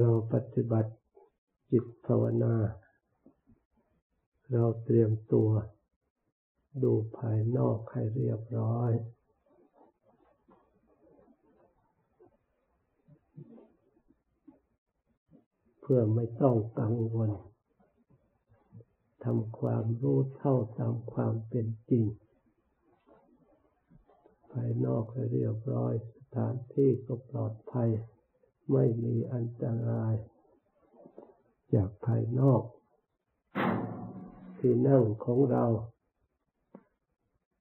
เราปฏิบัติจิตภาวนา เราเตรียมตัว ดูภายนอกให้เรียบร้อย เพื่อไม่ต้องกังวลทำความรู้เท่าตามความเป็นจริง ภายนอกให้เรียบร้อย สถานที่ก็ปลอดภัย ไม่มีอันตราย จากภายนอก ที่นั่งของเรา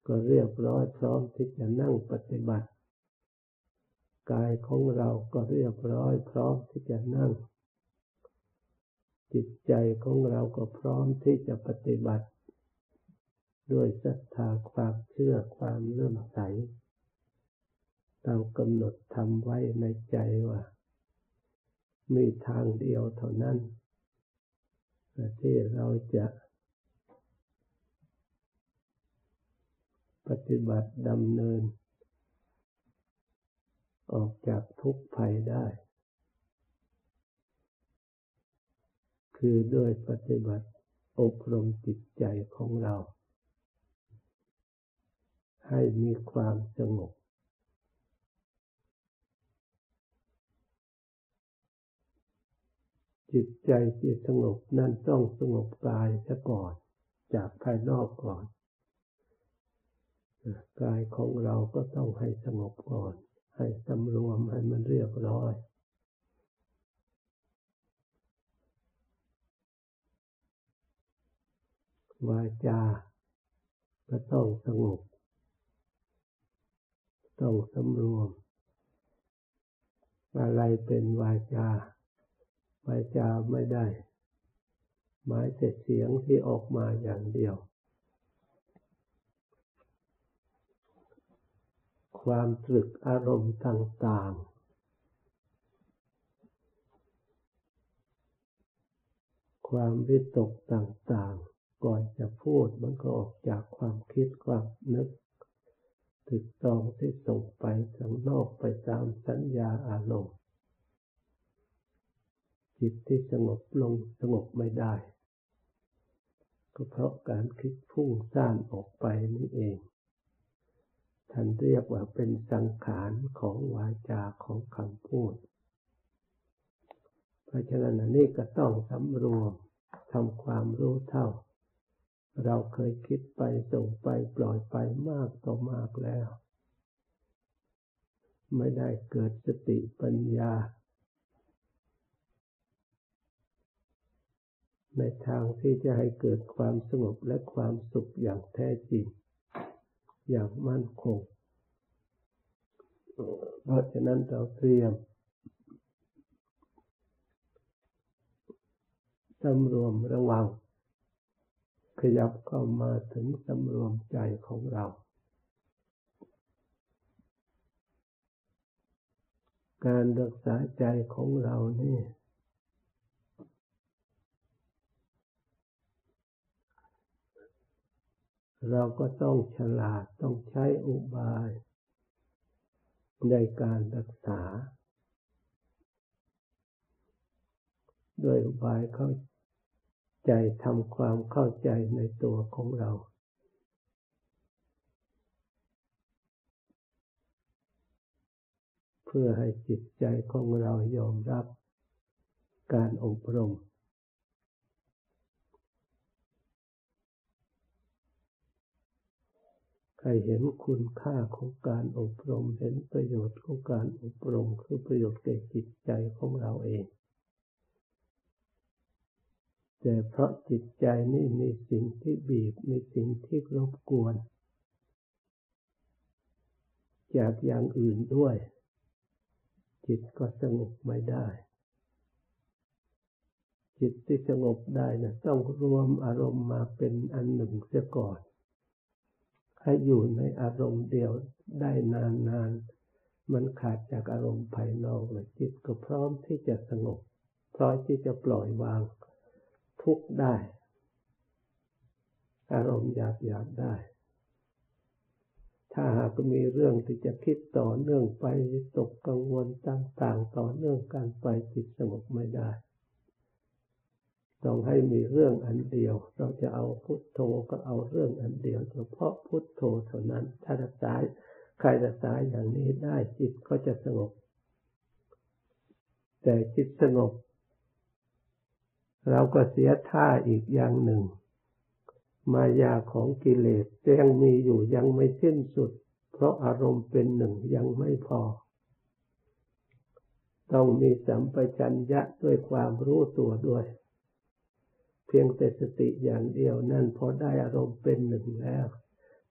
ก็เรียบร้อยพร้อมที่จะนั่งปฏิบัติ กายของเราก็เรียบร้อยพร้อมที่จะนั่ง จิตใจของเราก็พร้อมที่จะปฏิบัติ ด้วยศรัทธาความเชื่อความเลื่อมใสตามกำหนดทำไว้ในใจว่า มีทางเดียวเท่านั้นที่เราจะปฏิบัติดำเนิน ออกจากทุกภัยได้ คือด้วยปฏิบัติอบรมจิตใจของเรา ให้มีความสงบ จิตใจที่สงบนั่นต้องสงบกายซะก่อน จากภายนอกก่อนกายของเราก็ต้องให้สงบก่อน ให้สำรวมให้มันเรียบร้อยวาจาก็ต้องสงบ ต้องสำรวม อะไรเป็นวาจา วาจาไม่ได้ หมายแต่เสียงที่ออกมาอย่างเดียว ความตรึกอารมณ์ต่าง ๆความวิตกต่างๆ ก่อนจะพูดมันก็ออกจากความคิดความนึกติดตองที่ส่งไปทางนอกไปตามสัญญาอารมณ์ จิตที่สงบลงสงบไม่ได้ ก็เพราะการคิดพุ่งซ่านออกไปนี่เอง ท่านเรียกว่าเป็นสังขารของวาจาของคำพูด เพราะฉะนั้นนี่ก็ต้องสำรวมทำความรู้เท่า เราเคยคิดไปส่งไปปล่อยไปมากต่อมากแล้ว ไม่ได้เกิดสติปัญญา ในทางที่จะให้เกิดความสงบและความสุขอย่างแท้จริง อย่างมั่นคง เพราะฉะนั้นเราเตรียมสำรวมระวัง ขยับเข้ามาถึงสำรวมใจของเรา การรักษาใจของเรานี่ เราก็ต้องฉลาดต้องใช้อุบาย ในการรักษา โดยอุบายเข้าใจทำความเข้าใจในตัวของเรา เพื่อให้จิตใจของเรายอมรับการอบรม ใครเห็นคุณค่าของการอบรม เห็นประโยชน์ของการอบรม คือประโยชน์แก่จิตใจของเราเอง แต่เพราะจิตใจนี่มีสิ่งที่บีบ มีสิ่งที่รบกวน จากอย่างอื่นด้วย จิตก็สงบไม่ได้ จิตที่สงบได้นะต้องรวมอารมณ์มาเป็นอันหนึ่งเสียก่อน ให้อยู่ในอารมณ์เดียวได้นานๆมันขาดจากอารมณ์ภายนอกเลยจิตก็พร้อมที่จะสงบ พร้อมที่จะปล่อยวางทุกได้ อารมณ์หยาบหยาบได้ ถ้าหากมีเรื่องที่จะคิดต่อเนื่องไปตกกังวลต่างๆ ต่อเนื่องกันไปจิตสงบไม่ได้ ต้องให้มีเรื่องอันเดียว เราจะเอาพุทโธก็เอาเรื่องอันเดียวเฉพาะพุทโธเท่านั้น ถ้ารักษาใครรักษาอย่างนี้ได้จิตก็จะสงบ แต่จิตสงบ เราก็เสียท่าอีกอย่างหนึ่ง มายาของกิเลสยังมีอยู่ยังไม่สิ้นสุด เพราะอารมณ์เป็นหนึ่งยังไม่พอต้องมีสัมปชัญญะด้วยความรู้ตัวด้วย พียงแต่สติอย่างเดียวนั่นพอได้อารมณ์เป็นหนึ่งแล้ว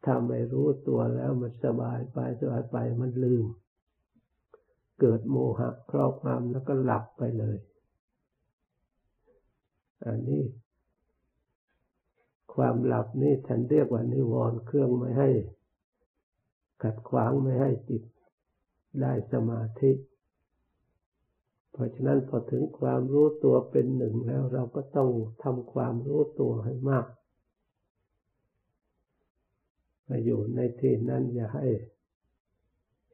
ถ้าไม่รู้ตัวแล้วมันสบายไปสบายไปมันลืม เกิดโมหะครอบงำแล้วก็หลับไปเลย อันนี้ ความหลับนี่ท่านเรียกว่านิวรณ์เครื่องไม่ให้ ขัดขวางไม่ให้จิตได้สมาธิ เพราะฉะนั้นพอถึงความรู้ตัวเป็นหนึ่งแล้ว เราก็ต้องทำความรู้ตัวให้มากมาอยู่ในที่นั้นอย่าให้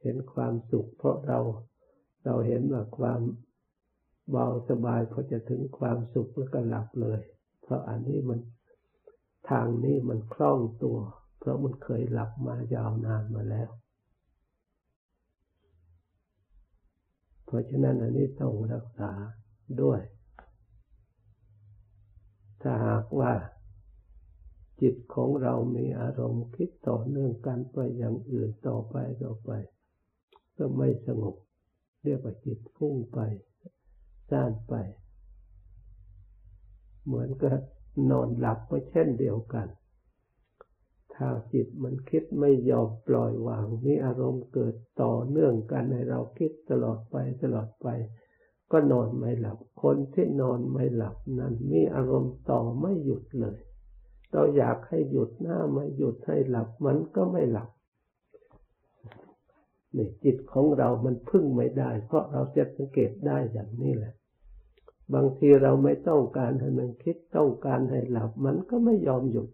เห็นความสุข เพราะเราเราเห็นว่าความเบาสบายพอจะถึงความสุขแล้วก็หลับเลย เพราะอันนี้มันทางนี้มันคล่องตัว เพราะมันเคยหลับมายาวนานมาแล้ว เพราะฉะนั้นอันนี้ต้องรักษาด้วย ถ้าหากว่า จิตของเรามีอารมณ์คิดต่อเนื่องกันไปอย่างอื่นต่อไปต่อไป ก็ไม่สงบ เรียกว่าจิตพุ่งไปซ่านไป เหมือนกับนอนหลับก็เช่นเดียวกัน ถ้าจิตมันคิดไม่ยอมปล่อยวางมีอารมณ์เกิดต่อเนื่องกันในเราคิดตลอดไปตลอดไป ก็นอนไม่หลับ คนที่นอนไม่หลับนั้นมีอารมณ์ต่อไม่หยุดเลย เราอยากให้หยุดหน้าไม่หยุดให้หลับมันก็ไม่หลับนี่จิตของเรามันพึ่งไม่ได้ เพราะเราจะสังเกตได้อย่างนี้แหละ บางทีเราไม่ต้องการให้มันคิดต้องการให้หลับ มันก็ไม่ยอมหยุด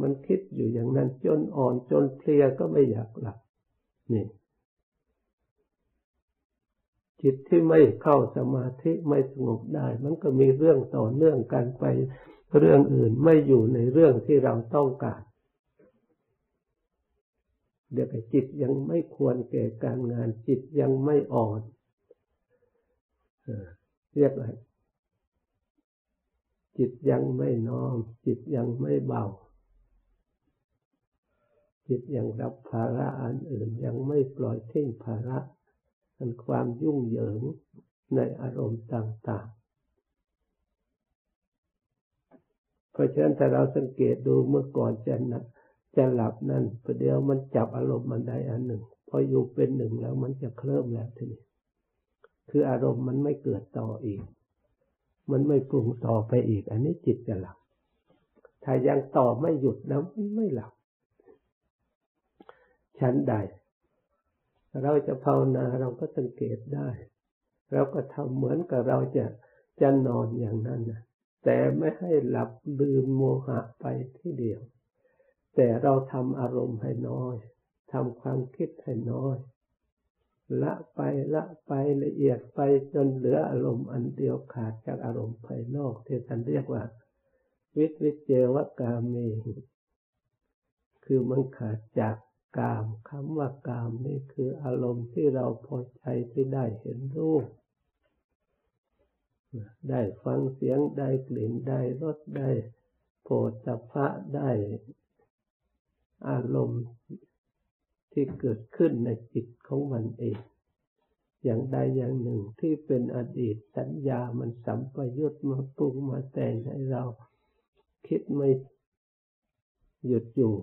มันคิดอยู่อย่างนั้นจนอ่อนจนเพลียก็ไม่อยากหลับนี่จิตที่ไม่เข้าสมาธิไม่สงบได้ มันก็มีเรื่องต่อเนื่องกันไปเรื่องอื่นไม่อยู่ในเรื่องที่เราต้องการเดี๋ยวจิตยังไม่ควรแก่การงานจิตยังไม่อ่อนเรียกอะไรจิตยังไม่น้อม จิตยังไม่เบา จิตยังรับภาระอันอื่นยังไม่ปล่อยทิ้งภาระอันความยุ่งเหยิงในอารมณ์ต่างๆ เพราะฉะนั้นถ้าเราสังเกตดูเมื่อก่อนจะนะจะหลับนั่นประเดี๋ยวมันจับอารมณ์มันใดอันหนึ่ง พออยู่เป็นหนึ่งแล้วมันจะเคลิ้มแล้วทีนี้ คืออารมณ์มันไม่เกิดต่ออีก มันไม่ปรุงต่อไปอีก อันนี้จิตจะหลับ ถ้ายังต่อไม่หยุดแล้วไม่หลับ ชั้นใด เราจะภาวนาเราก็สังเกตได้ เราก็ทำเหมือนกับเราจะจะนอนอย่างนั้นนะแต่ไม่ให้หลับลืมโมหะไปที่เดียว แต่เราทำอารมณ์ให้น้อยทำความคิดให้น้อย ละไปละไปละเอียดไปจนเหลืออารมณ์อันเดียวขาดจากอารมณ์ภายนอกที่ท่านเรียกว่า วิวิเจวกามี คือมันขาดจาก กามคำว่ากามนี่คืออารมณ์ที่เราพอใจที่ได้เห็นรูป ได้ฟังเสียงได้กลิ่นได้รสได้โผฏฐัพพะได้อารมณ์ที่เกิดขึ้นในจิตของมันเอง อย่างใดอย่างหนึ่งที่เป็นอดีตสัญญามันสัมปยุตมาปรุงมาแต่งให้เราคิดไม่หยุดอยู่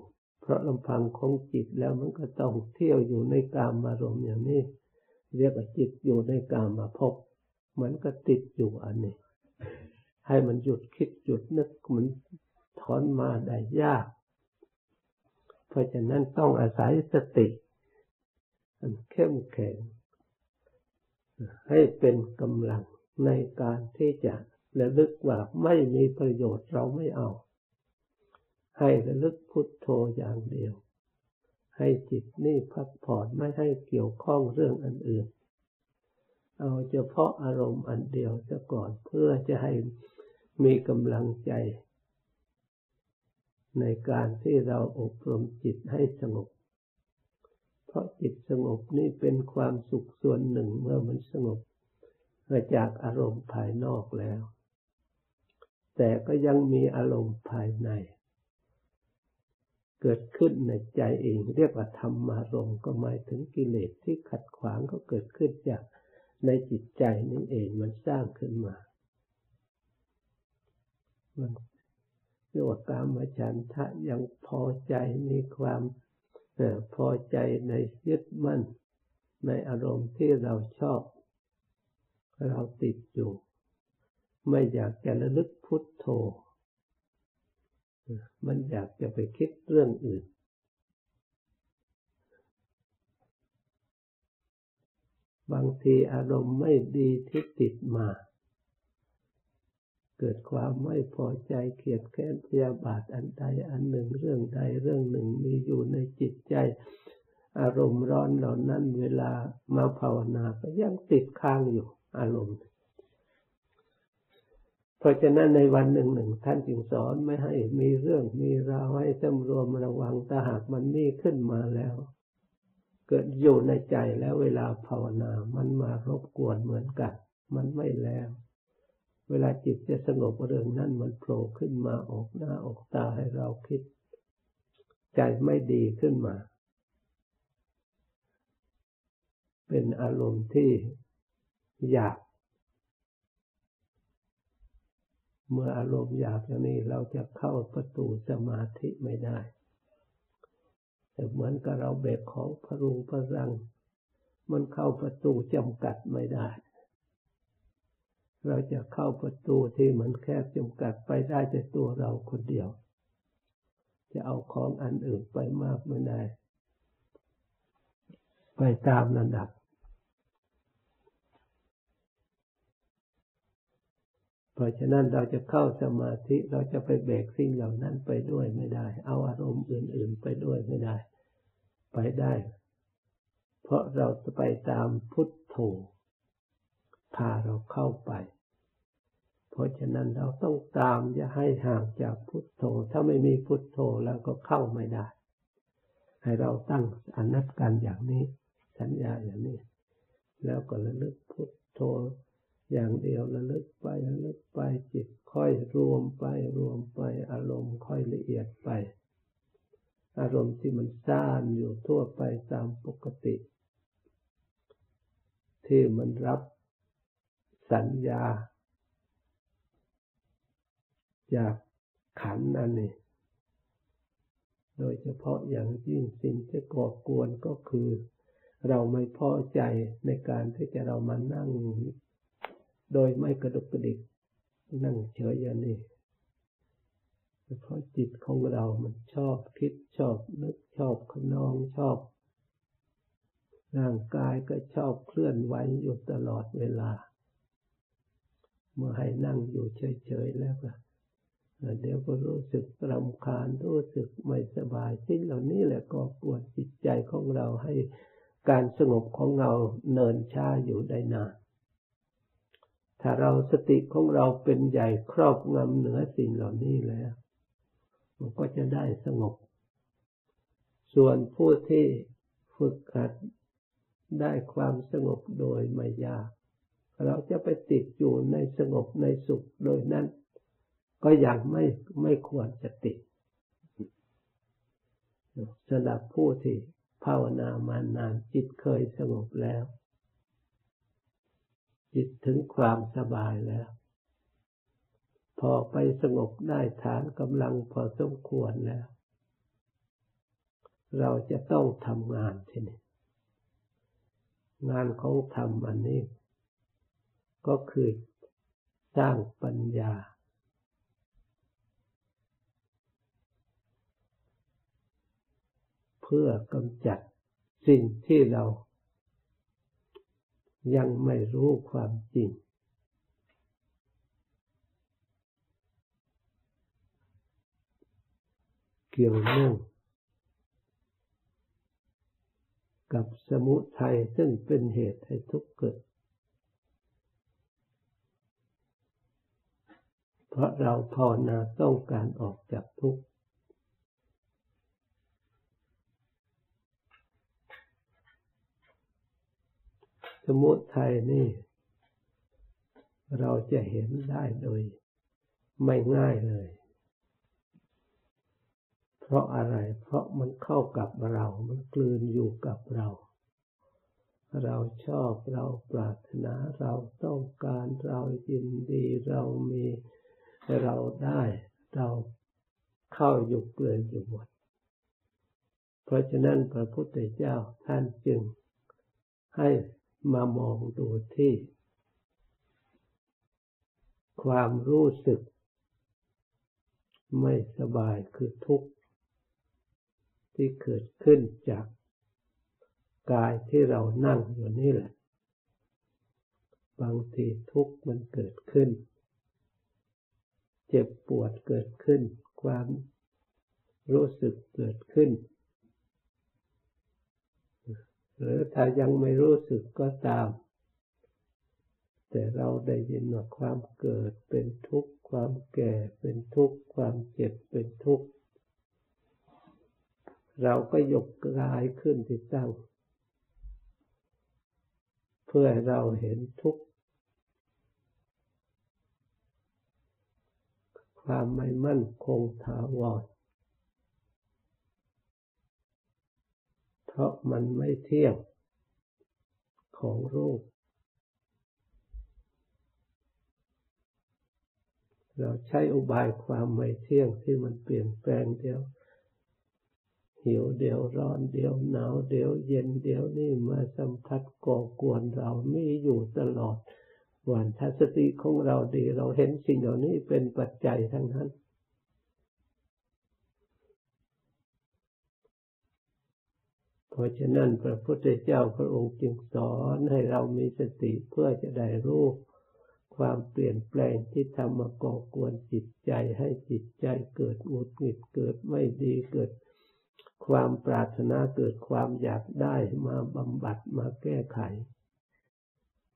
เพราะลำพังของจิตแล้วมันก็ต้องเที่ยวอยู่ในกามอารมณ์อย่างนี้ เรียกว่าจิตอยู่ในกามมาพบมันก็ติดอยู่อันนี้ ให้มันหยุดคิดหยุดนึกมันถอนมาได้ยาก เพราะฉะนั้นต้องอาศัยสติอันเข้มแข็ง ให้เป็นกำลังในการที่จะระลึกว่าไม่มีประโยชน์เราไม่เอา ให้ระลึกพุทโธอย่างเดียว ให้จิตนี่พักผ่อนไม่ให้เกี่ยวข้องเรื่องอันอื่น เอาเฉพาะอารมณ์อันเดียวซะก่อนเพื่อจะให้มีกำลังใจ ในการที่เราอบรมจิตให้สงบ เพราะจิตสงบนี่เป็นความสุขส่วนหนึ่งเมื่อมันสงบมาจากอารมณ์ภายนอกแล้ว แต่ก็ยังมีอารมณ์ภายใน เกิดขึ้นในใจเอง เรียกว่าธรรมารมณ์ก็หมายถึงกิเลสที่ขัดขวางก็เกิดขึ้นจากในจิตใจนี่เองมันสร้างขึ้นมา มันเรียกว่ากามฉันทะยังพอใจมีความพอใจในยึดมั่น ในอารมณ์ที่เราชอบ เราติดอยู่ ไม่อยากจะระลึกพุทโธ มันอยากจะไปคิดเรื่องอื่น บางทีอารมณ์ไม่ดีที่ติดมา เกิดความไม่พอใจเขียดแค้นพยาบาทอันใดอันหนึ่งเรื่องใดเรื่องหนึ่งมีอยู่ในจิตใจ อารมณ์ร้อนเหล่านั้นเวลามาภาวนาก็ยังติดค้างอยู่อารมณ์ เพราะฉะนั้นในวันหนึ่งหนึ่งท่านจึงสอนไม่ให้มีเรื่องมีราวให้จำรวมระวังถ้าหากมันมีขึ้นมาแล้ว เกิดอยู่ในใจแล้วเวลาภาวนา มันมารบกวนเหมือนกัน มันไม่แล้ว เวลาจิตจะสงบเรื่องนั้นมันโผล่ขึ้นมาออกหน้าออกตาให้เราคิด ใจไม่ดีขึ้นมา เป็นอารมณ์ที่อยาก เมื่ออารมณ์อยากอย่างนี้เราจะเข้าประตูสมาธิไม่ได้แต่เหมือนกับเราเบกของพรุงพรัง มันเข้าประตูจำกัดไม่ได้ เราจะเข้าประตูที่มันแคบจำกัดไปได้แต่ตัวเราคนเดียว จะเอาของอันอื่นไปมากไม่ได้ ไปตามระดับ เพราะฉะนั้นเราจะเข้าสมาธิเราจะไปแบกสิ่งเหล่านั้นไปด้วยไม่ได้ เอาอารมณ์อื่น ๆ ไปด้วยไม่ได้ ไปได้ เพราะเราจะไปตามพุทโธพาเราเข้าไป เพราะฉะนั้นเราต้องตามอย่าให้ห่างจากพุทโธ ถ้าไม่มีพุทโธแล้วก็เข้าไม่ได้ ให้เราตั้งอนัตกันอย่างนี้ สัญญาอย่างนี้ แล้วก็ระลึกพุทโธ อย่างเดียวระลึกไประลึกไปจิตค่อยรวมไปรวมไปอารมณ์ค่อยละเอียดไป อารมณ์ที่มันซ่านอยู่ทั่วไปตามปกติ ที่มันรับสัญญา จากขันนั่นนี่โดยเฉพาะอย่างยิ่งสิ่งที่ก่อกวนก็คือ เราไม่พอใจในการที่จะเรามานั่ง โดยไม่กระดุกกระดิกนั่งเฉยอย่างนี้เพราะจิตของเรามันชอบคิดชอบนึกชอบขนองชอบร่างกายก็ชอบเคลื่อนไหวอยู่ตลอดเวลา เมื่อให้นั่งอยู่เฉยๆแล้วก็เดี๋ยวก็รู้สึกรำคาญรู้สึกไม่สบายสิ่งเหล่านี้แหละก็ปวดจิตใจของเราให้การสงบของเราเนินช้าอยู่ได้นาน ถ้าเราสติของเราเป็นใหญ่ครอบงำเหนือสิ่งเหล่านี้แล้ว มันก็จะได้สงบ ส่วนผู้ที่ฝึกหัดได้ความสงบโดยไม่ยาก เราจะไปติดอยู่ในสงบในสุขโดยนั้น ก็ยังไม่ไม่ควรจะติดสำหรับผู้ที่ภาวนามานานจิตเคยสงบแล้ว จิตถึงความสบายแล้ว พอไปสงบได้ฐานกำลังพอสมควรแล้ว เราจะต้องทำงานที่นี่งานของธรรมอันนี้ ก็คือสร้างปัญญา เพื่อกำจัดสิ่งที่เรา ยังไม่รู้ความจริง เกี่ยวเนื่องกับสมุทัยซึ่งเป็นเหตุให้ทุกข์เกิด เพราะเราภาวนาต้องการออกจากทุกข์ สมุทัยนี่ เราจะเห็นได้โดยไม่ง่ายเลย เพราะอะไร เพราะมันเข้ากับเรา มันกลืนอยู่กับเรา เราชอบ เราปรารถนา เราต้องการ เรายินดี เรามี เราได้ เราเข้าอยู่เกลืนอยู่หมด เพราะฉะนั้นพระพุทธเจ้าท่านจึงให้ มามองดูที่ ความรู้สึก ไม่สบายคือทุกข์ ที่เกิดขึ้นจากกายที่เรานั่งอยู่นี่แหละ บางทีทุกข์มันเกิดขึ้น เจ็บปวดเกิดขึ้น ความรู้สึกเกิดขึ้น หรือถ้ายังไม่รู้สึกก็ตาม แต่เราได้ยินว่าความเกิดเป็นทุกข์ ความแก่เป็นทุกข์ ความเจ็บเป็นทุกข์ เราก็ยกกายขึ้นที่ตั้ง เพื่อให้เราเห็นทุกข์ ความไม่มั่นคงถาวร เพราะมันไม่เที่ยงของรูป เราใช้อุบายความไม่เที่ยงที่มันเปลี่ยนแปลงเดียวหิวเดี๋ยวร้อนเดี๋ยวหนาวเดี๋ยวเย็นเดี๋ยวนี่มาสัมผัสก่อกวนเราไม่อยู่ตลอดวันถ้าสติของเราดี เราเห็นสิ่งเหล่านี้เป็นปัจจัยทั้งนั้น เพราะฉะนั้นพระพุทธเจ้าพระองค์จึงสอนให้เรามีสติเพื่อจะได้รู้ความเปลี่ยนแปลงที่ทำมาก่อกวนจิตใจให้จิตใจเกิดหงุดหงิดเกิดไม่ดีเกิดความปรารถนาเกิดความอยากได้มาบำบัดมาแก้ไข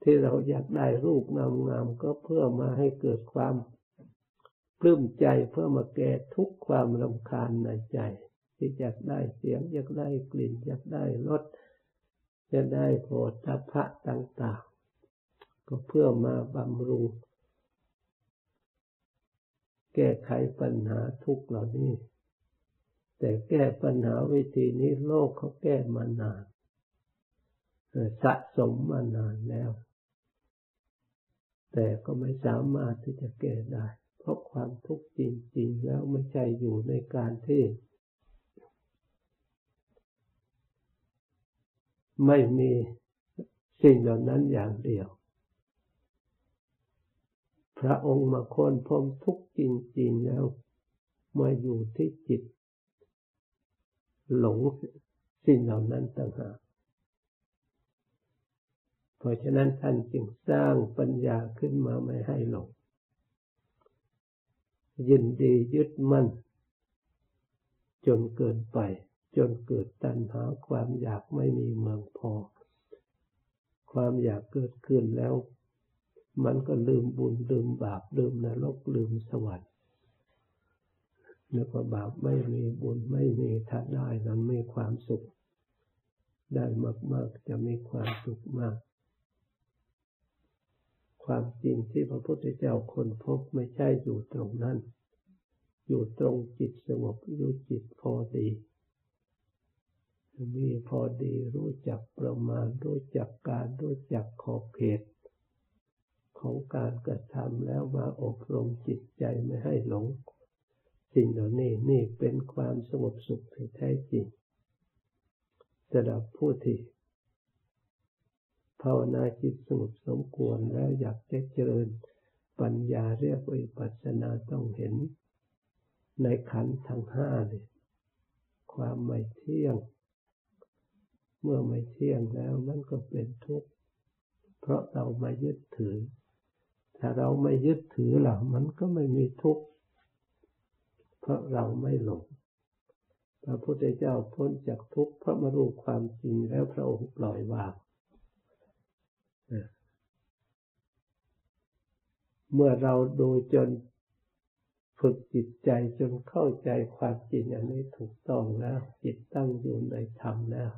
ที่เราอยากได้รูปงามๆก็เพื่อมาให้เกิดความปลื้มใจเพื่อมาแก้ทุกความรำคาญในใจ ที่อยากได้เสียงอยากได้กลิ่นอยากได้รสจะได้โผฏฐะต่าง ๆ ก็เพื่อมาบำรุง แก้ไขปัญหาทุกเหล่านี้ แต่แก้ปัญหาวิธีนี้โลกเขาแก้มานานสะสมมานานแล้ว แต่ก็ไม่สามารถที่จะแก้ได้ เพราะความทุกข์จริง ๆ แล้วไม่ใช่อยู่ในการที่ ไม่มีสิ่งเหล่านั้นอย่างเดียว พระองค์มาค้นพบทุกจริงๆแล้ว มาอยู่ที่จิต หลงสิ่งเหล่านั้นต่างหากเพราะฉะนั้นท่านจึงสร้างปัญญาขึ้นมาไม่ให้หลง ยินดียึดมั่น จนเกินไป จนเกิดตัณหาความอยากไม่มีเมืองพอ ความอยากเกิดขึ้นแล้ว มันก็ลืมบุญลืมบาปลืมนรกลืมสวรรค์นึกว่าบาปไม่มีบุญไม่มีถ้าได้นั้นมีความสุข ได้มาก ๆ จะมีความสุขมาก ความจริงที่พระพุทธเจ้าคนพบไม่ใช่อยู่ตรงนั้น อยู่ตรงจิตสงบอยู่จิตพอดี มีพอดีรู้จักประมาณ รู้จักการรู้จักขอบเขต ของการกระทำแล้วมาอบรมจิตใจไม่ให้หลง สิ่งเหล่านี้นี่เป็นความสงบสุขที่แท้จริงสำหรับผู้ที่ภาวนาจิตสงบสมควรแล้วอยากจะเจริญปัญญาเรียกวิปัสสนาต้องเห็น ในขันธ์ทั้งห้าเลยความไม่เที่ยง เมื่อไม่เที่ยงแล้วมันก็เป็นทุกข์เพราะเราไม่ยึดถือ ถ้าเราไม่ยึดถือล่ะมันก็ไม่มีทุกข์เพราะเราไม่หลงพระพุทธเจ้าพ้นจากทุกข์เพราะมารู้ความจริงแล้วพระองค์ปล่อยวางเมื่อเราดูจนฝึกจิตใจจนเข้าใจความจริงอันนี้ถูกต้องแล้ว จิตตั้งอยู่ในธรรมแล้ว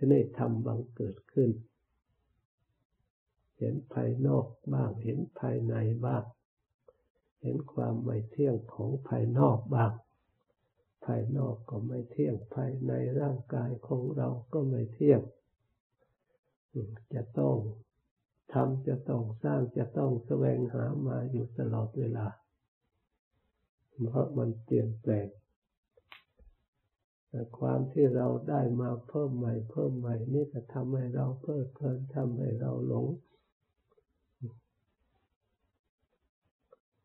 ทีนี้ธรรมบังเกิดขึ้น เห็นภายนอกบ้าง เห็นภายในบ้าง เห็นความไม่เที่ยงของภายนอกบ้าง ภายนอกก็ไม่เที่ยง ภายในร่างกายของเราก็ไม่เที่ยง จะต้องทำจะต้องสร้างจะต้องแสวงหามาอยู่ตลอดเวลา เพราะมันเปลี่ยนแปลง แต่ความที่เราได้มาเพิ่มใหม่ เพิ่มใหม่นี่จะทำให้เราเพลิดเพลินทำให้เราหลง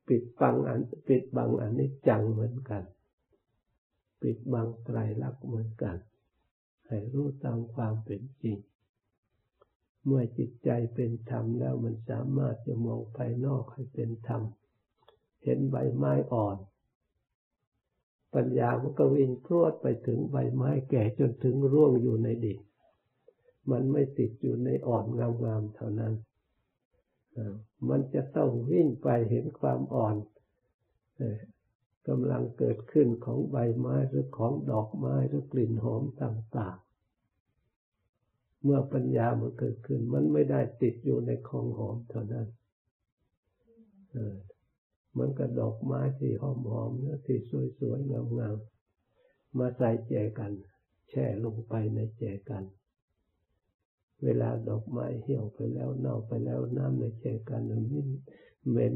ปิดบังอันปิดบังอันนี้จังเหมือนกัน ปิดบังไตรลักษณ์เหมือนกัน ให้รู้ตามความเป็นจริง เมื่อจิตใจเป็นธรรมแล้วมันสามารถจะมองภายนอกให้เป็นธรรม เห็นใบไม้อ่อน ปัญญามันก็วิ่งพรวดไปถึงใบไม้แก่จนถึงร่วงอยู่ในดินมันไม่ติดอยู่ในอ่อนงามๆเท่านั้นมันจะต้องวิ่งไปเห็นความอ่อนกำลังเกิดขึ้นของใบไม้หรือของดอกไม้หรือกลิ่นหอมต่างๆ เมื่อปัญญามันเกิดขึ้น มันไม่ได้ติดอยู่ในของหอมเท่านั้น เออมันก็ดอกไม้ที่หอมๆเนื้อที่สวยๆงามๆมาใส่แจกัน แช่ลงไปในแจกัน เวลาดอกไม้เหี่ยวไปแล้วเน่าไปแล้วน้ำในแจกันมันเหม็น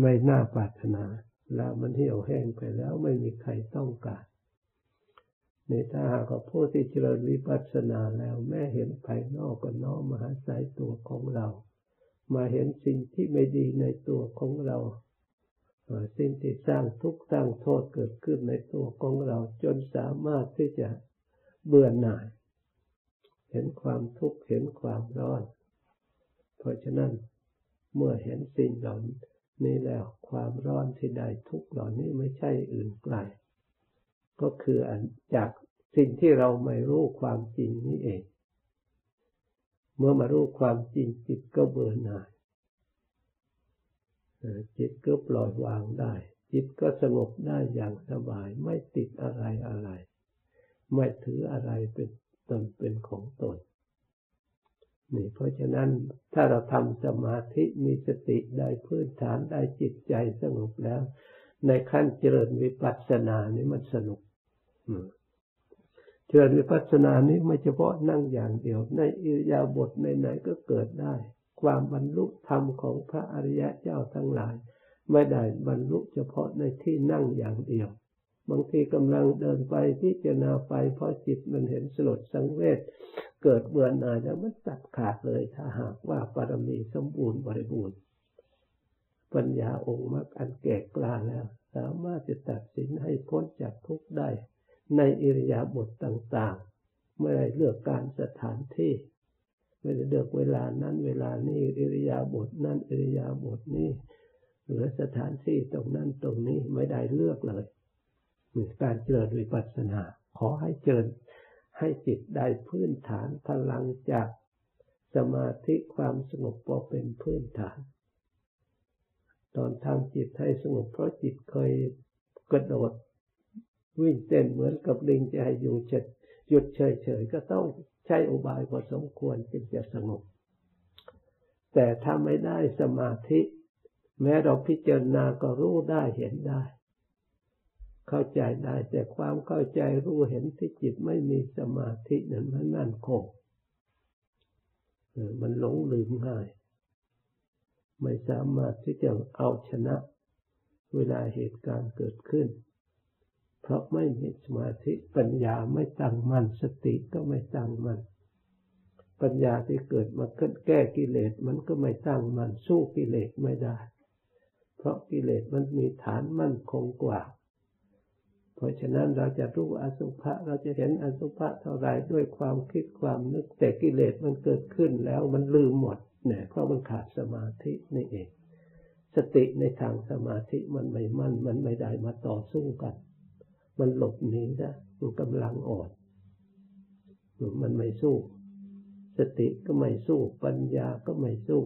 ไม่น่าปรารถนาแล้วมันเหี่ยวแห้งไปแล้วไม่มีใครต้องการในถ้าหากผู้ที่เจริญวิปัสสนาแล้วแม้เห็นภายนอกก็น้อมมาหาสายตัวของเรา มาเห็นสิ่งที่ไม่ดีในตัวของเรา สิ่งที่สร้างทุกข์สร้างโทษเกิดขึ้นในตัวของเรา จนสามารถที่จะเบื่อหน่าย เห็นความทุกข์เห็นความร้อน เพราะฉะนั้นเมื่อเห็นสิ่งเหล่านี้แล้วความร้อนที่ได้ทุกเหล่านี้ไม่ใช่อื่นไกลก็คือจากสิ่งที่เราไม่รู้ความจริงนี้เอง มื่อมารู้ความจริงจิตก็เบื่อหน่ายจิตก็ปล่อยวางได้ จิตก็สงบได้อย่างสบาย ไม่ติดอะไรอะไร ไม่ถืออะไรเป็นตนเป็นของตนนี่เพราะฉะนั้นถ้าเราทำสมาธิมีสติได้พื้นฐานได้จิตใจสงบแล้ว ในขั้นเจริญวิปัสสนานี้มันสนุก เจริญวิปัสสนานี้ไม่เฉพาะนั่งอย่างเดียว ในอิริยาบถไหนๆก็เกิดได้ ความบรรลุธรรมของพระอริยะเจ้าทั้งหลาย ไม่ได้บรรลุเฉพาะในที่นั่งอย่างเดียว บางทีกำลังเดินไปพิจารณาไปเพราะจิตมันเห็นสลดสังเวชเกิดเบื่อหน่ายแล้วมันตัดขาดเลยถ้าหากว่าปรมีสมบูรณ์บริบูรณ์ปัญญาองค์มรรคอันแก่กล้าแล้ว สามารถจะตัดสินให้พ้นจากทุกข์ได้ ในอิริยาบถต่างๆ ไม่ได้เลือกการสถานที่ไม่ได้เลือกเวลานั้น เวลานี้อิริยาบถนั้นอิริยาบถนี้หรือสถานที่ตรงนั้นตรงนี้ไม่ได้เลือกเลยการเจริญวิปัสสนา ขอให้เจริญให้จิตได้พื้นฐานพลังจากสมาธิความสงบพอเป็นพื้นฐาน ตอนทำจิตให้สงบเพราะจิตเคยกระโดด วิ่งเต้นเหมือนกับลิงจะให้อยู่เฉยหยุดเฉยๆก็ต้องใช้อุบายพอสมควรจึงจะสงบ แต่ถ้าไม่ได้สมาธิ แม้เราพิจารณาก็รู้ได้เห็นได้ เข้าใจได้แต่ความเข้าใจรู้เห็นที่จิตไม่มีสมาธินั้นมันมั่นคงมันหลงลืมง่าย ไม่สามารถที่จะเอาชนะ เวลาเหตุการณ์เกิดขึ้น เพราะไม่มีสมาธิปัญญาไม่ตั้งมั่นสติก็ไม่ตั้งมั่นปัญญาที่เกิดมาแก้กิเลสมันก็ไม่ตั้งมั่นสู้กิเลสไม่ได้ เพราะกิเลสมันมีฐานมั่นคงกว่า เพราะฉะนั้นเราจะรู้อสุภะเราจะเห็นอสุภะเท่าไรด้วยความคิดความนึกแต่กิเลสมันเกิดขึ้นแล้วมันลืมหมดเนี่ยเพราะมันขาดสมาธินี่เองสติในทางสมาธิมันไม่มั่น มันไม่ได้มาต่อสู้กัน มันหลบหนีนะมันกำลังอ่อน มันไม่สู้ สติก็ไม่สู้ ปัญญาก็ไม่สู้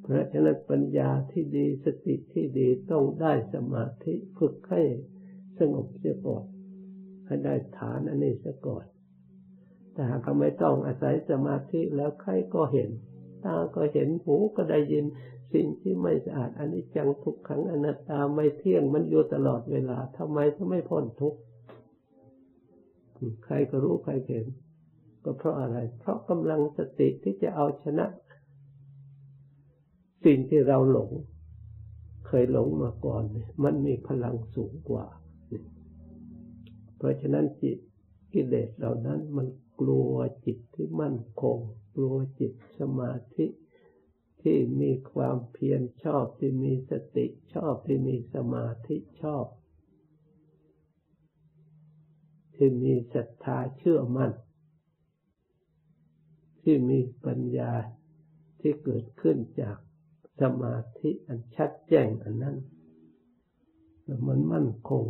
เพราะฉะนั้นปัญญาที่ดีสติที่ดีต้องได้สมาธิฝึกให้สงบเสียก่อนให้ได้ฐานอันนี้เสียก่อนแต่หากไม่ต้องอาศัยสมาธิแล้วใครก็เห็น ตาก็เห็นหูก็ได้ยิน สิ่งที่ไม่สะอาดอันนี้จังทุกขังอนัตตาไม่เที่ยงมันอยู่ตลอดเวลาทำไมก็ไม่พ้นทุกข์ใครก็รู้ใครเห็น ก็เพราะอะไร เพราะกำลังสติที่จะเอาชนะ สิ่งที่เราหลง เคยหลงมาก่อน มันมีพลังสูงกว่า เพราะฉะนั้นจิตกิเลสเหล่านั้นมันกลัวจิตที่มั่นคง กลัวจิตสมาธิ ที่มีความเพียรชอบที่มีสติชอบที่มีสมาธิชอบ ที่มีศรัทธาเชื่อมั่น ที่มีปัญญาที่เกิดขึ้นจากสมาธิอันชัดแจ้งอันนั้นมันมั่นคง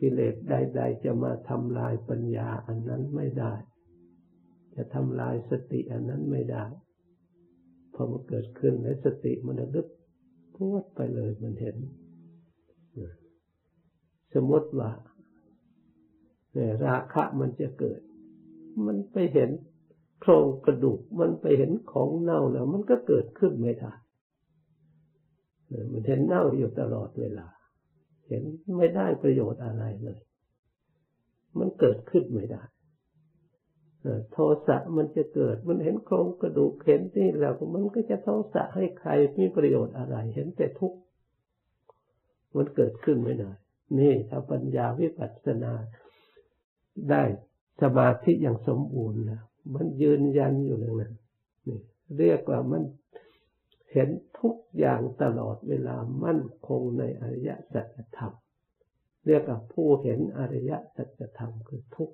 กิเลสใด ๆ จะมาทำลายปัญญาอันนั้นไม่ได้ จะทำลายสติอันนั้นไม่ได้ พอมันเกิดขึ้นในสติมันลึกพูดไปเลยมันเห็น สมมติว่าราคะมันจะเกิด มันไปเห็นโครงกระดูก มันไปเห็นของเน่าแล้วมันก็เกิดขึ้นไม่ได้มันเห็นเน่าอยู่ตลอดเวลา เห็นไม่ได้ประโยชน์อะไรเลย มันเกิดขึ้นไม่ได้ โทสะมันจะเกิด มันเห็นโครงกระดูกเห็นนี่แล้วมันก็จะโทสะให้ใครมีประโยชน์อะไร เห็นแต่ทุกข์มันเกิดขึ้นไม่ได้นี่ถ้าปัญญาวิปัสสนาได้สมาธิอย่างสมบูรณ์แล้วมันยืนยันอยู่อย่างนั้นนี่เรียกว่ามันเห็นทุกอย่างตลอดเวลามั่นคงในอริยสัจธรรม เรียกว่าผู้เห็นอริยสัจธรรมคือทุก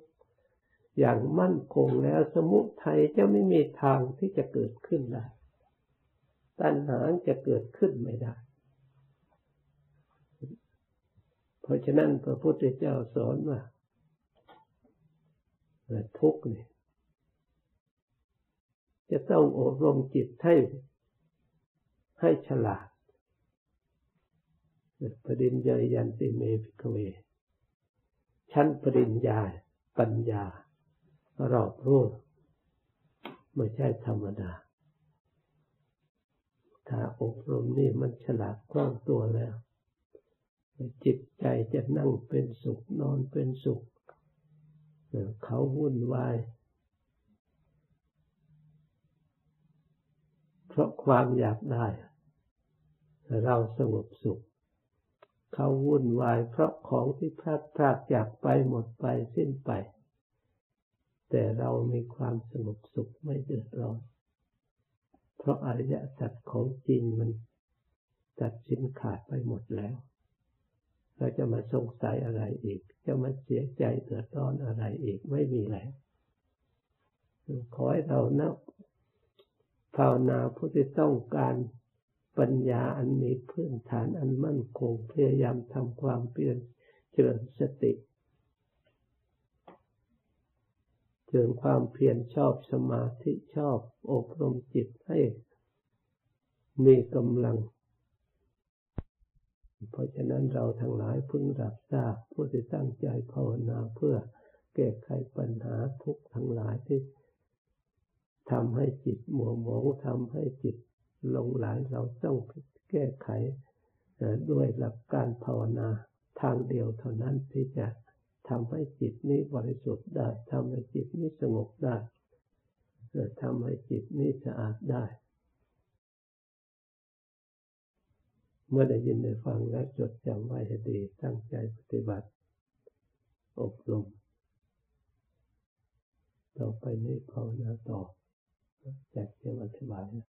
อย่างมั่นคงแล้วสมุทัยจะไม่มีทางที่จะเกิดขึ้นได้ ตัณหาจะเกิดขึ้นไม่ได้ เพราะฉะนั้นพระพุทธเจ้าสอนว่าทุกข์นี่จะต้องอบรมจิตให้ให้ฉลาดปริญญายันติเมพิกเว ชั้นปริญญาปัญญา รอบรู้ไม่ใช่ธรรมดา ถ้าอบรมนี่มันฉลาดกว้างตัวแล้วจิตใจจะนั่งเป็นสุขนอนเป็นสุข เขาวุ่นวาย เพราะความอยากได้ เราสงบสุข เขาวุ่นวายเพราะของที่พลาดพลาดจากไปหมดไปสิ้นไป แต่เรามีความสงบสุขไม่เดือดร้อน เพราะอริยสัจของจริงมันตัดสินขาดไปหมดแล้ว เราจะมาสงสัยอะไรอีก จะมาเสียใจเดือดร้อนอะไรอีกไม่มีแล้วขอให้เรานะภาวนาผู้ที่ต้องการปัญญาอันมีพื้นฐานอันมั่นคงพยายามทำความเปลี่ยนเจริญสติ เริญความเพียรชอบสมาธิชอบอบรมจิตให้มีกำลัง เพราะฉะนั้นเราทั้งหลายพึงรับทราบผู้ที่ตั้งใจภาวนาเพื่อแก้ไขปัญหาทุกทั้งหลายที่ทำให้จิตหมัวหมองทำให้จิตลงหลายเราต้องแก้ไขด้วยหลักการภาวนาทางเดียวเท่านั้นที่จะ ทำให้จิตนี้บริสุทธิ์ได้ทำให้จิตนี้สงบได้ทำให้จิตนี้สะอาดได้ เมื่อได้ยินได้ฟังและจดจำไว้ให้ดีตั้งใจปฏิบัติ อบรม ต่อไปนี้ภาวนาต่อจากเรียอธิบายนะ